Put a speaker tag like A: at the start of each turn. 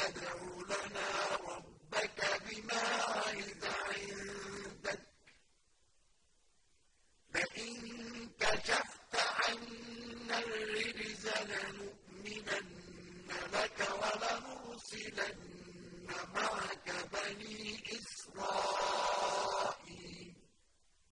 A: فادْعُ لَنَا رَبَّكَ بِمَا عَهِدَ عِندَكَ ۖ لَئِن كَشَفْتَ عَنَّا الرِّجْزَ لَنُؤْمِنَنَّ